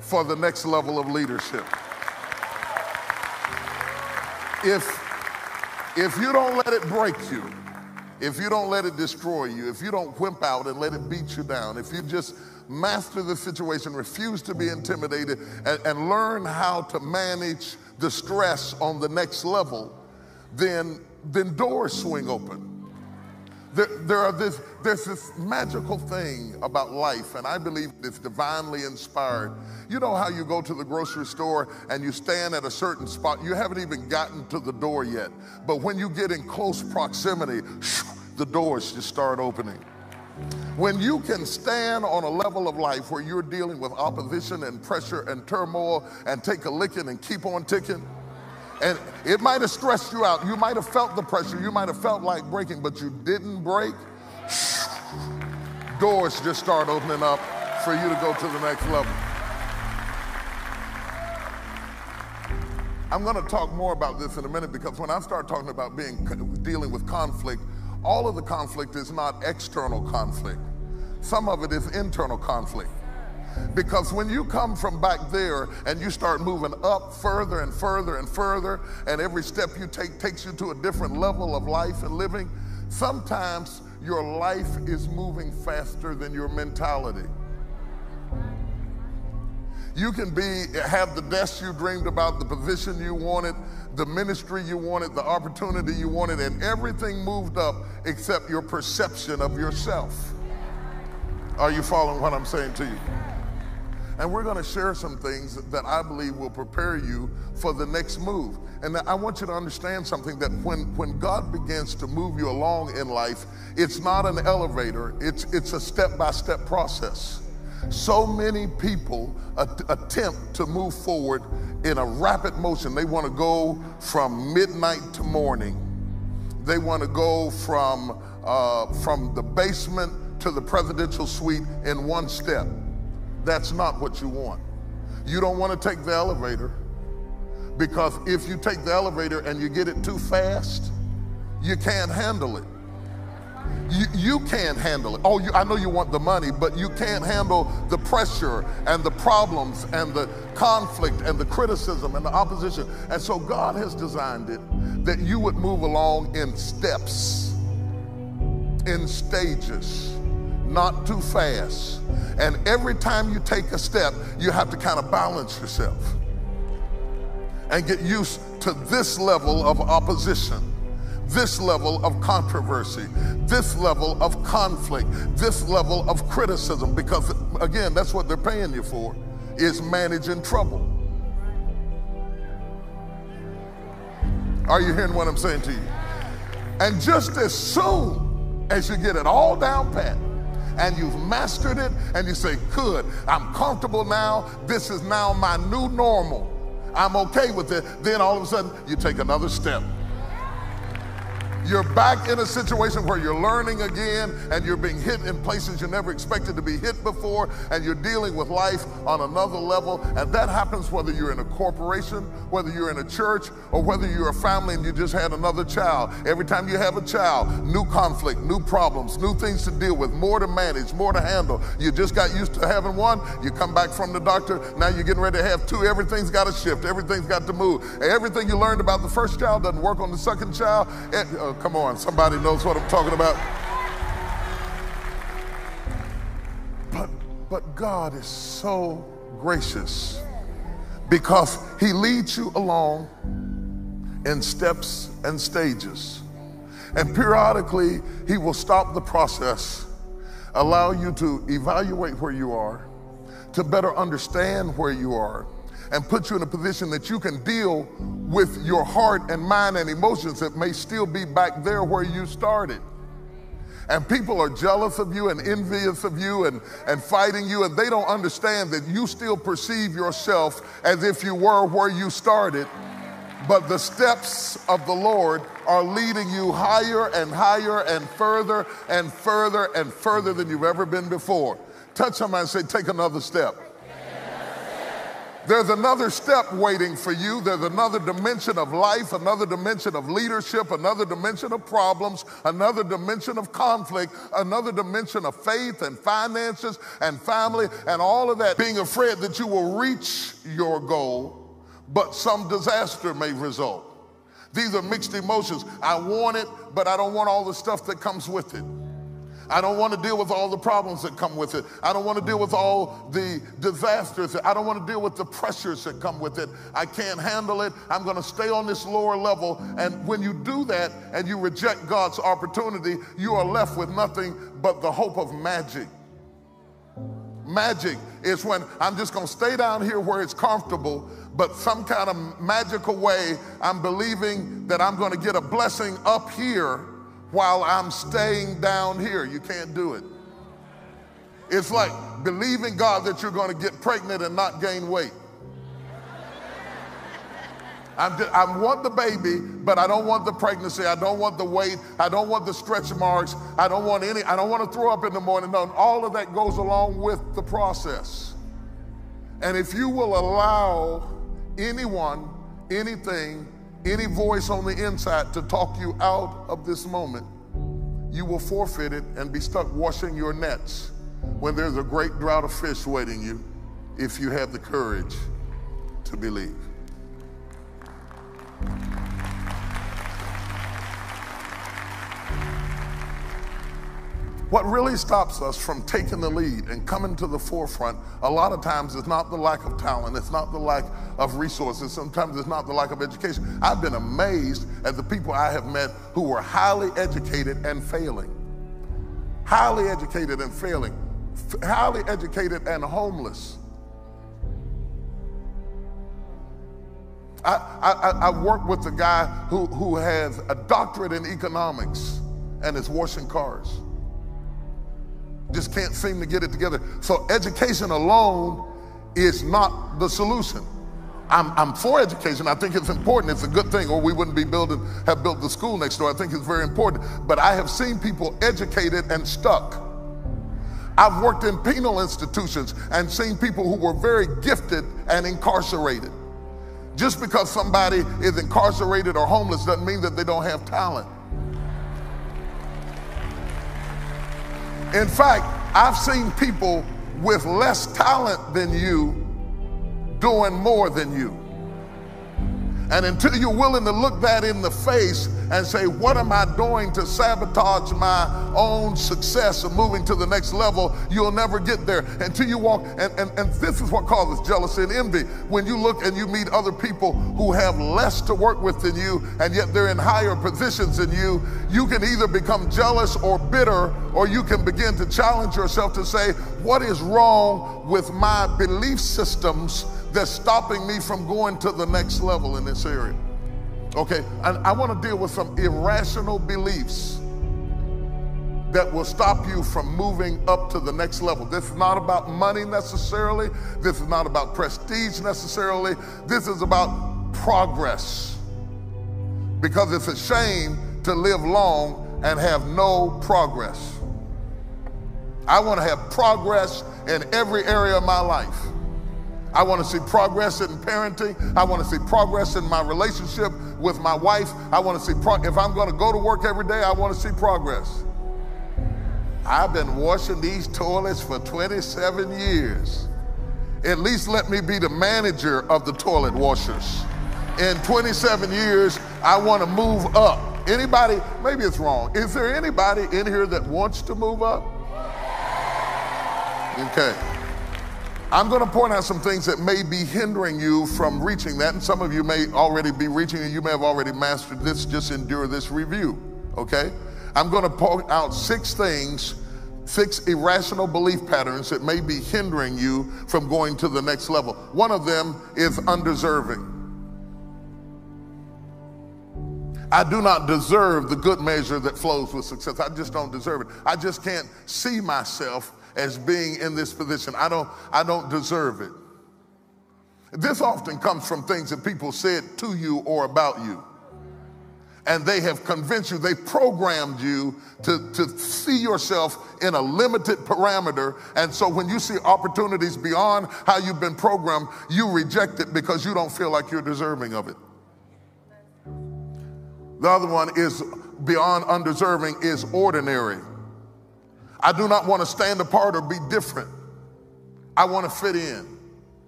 for the next level of leadership. If, if you don't let it break you, if you don't let it destroy you, if you don't wimp out and let it beat you down, if you just master the situation, refuse to be intimidated, and, and learn how to manage the stress on the next level, then, then doors swing open. There, there are this, there's this magical thing about life, and I believe it's divinely inspired. You know how you go to the grocery store and you stand at a certain spot, you haven't even gotten to the door yet. But when you get in close proximity, the doors just start opening. When you can stand on a level of life where you're dealing with opposition and pressure and turmoil and take a licking and keep on ticking, and it might have stressed you out. You might have felt the pressure. You might have felt like breaking, but you didn't break. Doors just start opening up for you to go to the next level. I'm going to talk more about this in a minute because when I start talking about being dealing with conflict, all of the conflict is not external conflict. Some of it is internal conflict. Because when you come from back there and you start moving up further and further and further, and every step you take takes you to a different level of life and living, sometimes your life is moving faster than your mentality. You can be have the desk you dreamed about, the position you wanted, the ministry you wanted, the opportunity you wanted, and everything moved up except your perception of yourself. Are you following what I'm saying to you? And we're going to share some things that I believe will prepare you for the next move. And I want you to understand something that when, when God begins to move you along in life, it's not an elevator, it's, it's a step by step process. So many people at- attempt to move forward in a rapid motion. They want to go from midnight to morning. They want to go from, uh, from the basement to the presidential suite in one step. That's not what you want. You don't want to take the elevator because if you take the elevator and you get it too fast, you can't handle it. You, you can't handle it. Oh, you, I know you want the money, but you can't handle the pressure and the problems and the conflict and the criticism and the opposition. And so God has designed it that you would move along in steps, in stages, not too fast. And every time you take a step, you have to kind of balance yourself and get used to this level of opposition, this level of controversy, this level of conflict, this level of criticism, because again, that's what they're paying you for, is managing trouble. Are you hearing what I'm saying to you? And just as soon as you get it all down pat, and you've mastered it and you say, Good, I'm comfortable now. This is now my new normal. I'm okay with it. Then all of a sudden, you take another step. You're back in a situation where you're learning again and you're being hit in places you never expected to be hit before, and you're dealing with life on another level. And that happens whether you're in a corporation, whether you're in a church, or whether you're a family and you just had another child. Every time you have a child, new conflict, new problems, new things to deal with, more to manage, more to handle. You just got used to having one, you come back from the doctor, now you're getting ready to have two. Everything's got to shift, everything's got to move. Everything you learned about the first child doesn't work on the second child. It, uh, come on, somebody knows what I'm talking about. But, but God is so gracious because He leads you along in steps and stages. And periodically, He will stop the process, allow you to evaluate where you are, to better understand where you are, and put you in a position that you can deal with your heart and mind and emotions that may still be back there where you started. And people are jealous of you and envious of you and, and fighting you, and they don't understand that you still perceive yourself as if you were where you started. But the steps of the Lord are leading you higher and higher and further and further and further than you've ever been before. Touch somebody and say, Take another step. There's another step waiting for you. There's another dimension of life, another dimension of leadership, another dimension of problems, another dimension of conflict, another dimension of faith and finances and family and all of that. Being afraid that you will reach your goal, but some disaster may result. These are mixed emotions. I want it, but I don't want all the stuff that comes with it. I don't want to deal with all the problems that come with it. I don't want to deal with all the disasters. I don't want to deal with the pressures that come with it. I can't handle it. I'm going to stay on this lower level. And when you do that and you reject God's opportunity, you are left with nothing but the hope of magic. Magic is when I'm just going to stay down here where it's comfortable, but some kind of magical way, I'm believing that I'm going to get a blessing up here while I'm staying down here. You can't do it. It's like believing God that you're going to get pregnant and not gain weight. Just, i want the baby, but I don't want the pregnancy. I don't want the weight. I don't want the stretch marks. I don't want any, I don't want to throw up in the morning. No, all of that goes along with the process. And if you will allow anyone, anything, any voice on the inside to talk you out of this moment, you will forfeit it and be stuck washing your nets when there's a great drought of fish waiting you if you have the courage to believe. What really stops us from taking the lead and coming to the forefront a lot of times is not the lack of talent, it's not the lack of resources, sometimes it's not the lack of education. I've been amazed at the people I have met who were highly educated and failing. Highly educated and failing, highly educated and homeless. I, I, I worked with a guy who, who has a doctorate in economics and is washing cars just can't seem to get it together. So education alone is not the solution. I'm, I'm for education. I think it's important. It's a good thing, or we wouldn't be building, have built the school next door. I think it's very important. But I have seen people educated and stuck. I've worked in penal institutions and seen people who were very gifted and incarcerated. Just because somebody is incarcerated or homeless doesn't mean that they don't have talent. In fact, I've seen people with less talent than you doing more than you. And until you're willing to look that in the face and say, What am I doing to sabotage my own success of moving to the next level? You'll never get there until you walk. And, and, and this is what causes jealousy and envy. When you look and you meet other people who have less to work with than you, and yet they're in higher positions than you, you can either become jealous or bitter, or you can begin to challenge yourself to say, What is wrong with my belief systems? That's stopping me from going to the next level in this area. Okay, and I want to deal with some irrational beliefs that will stop you from moving up to the next level. This is not about money necessarily. This is not about prestige necessarily. This is about progress. Because it's a shame to live long and have no progress. I want to have progress in every area of my life. I want to see progress in parenting. I want to see progress in my relationship with my wife. I want to see, pro- if I'm going to go to work every day, I want to see progress. I've been washing these toilets for 27 years. At least let me be the manager of the toilet washers. In 27 years, I want to move up. Anybody, maybe it's wrong. Is there anybody in here that wants to move up? Okay. I'm going to point out some things that may be hindering you from reaching that, and some of you may already be reaching and you may have already mastered this. Just endure this review, okay? I'm going to point out six things, six irrational belief patterns that may be hindering you from going to the next level. One of them is undeserving. I do not deserve the good measure that flows with success. I just don't deserve it. I just can't see myself as being in this position. I don't, I don't deserve it. This often comes from things that people said to you or about you. and they have convinced you, they programmed you to, to see yourself in a limited parameter. And so when you see opportunities beyond how you've been programmed, you reject it because you don't feel like you're deserving of it. The other one is beyond undeserving is ordinary. I do not want to stand apart or be different. I want to fit in.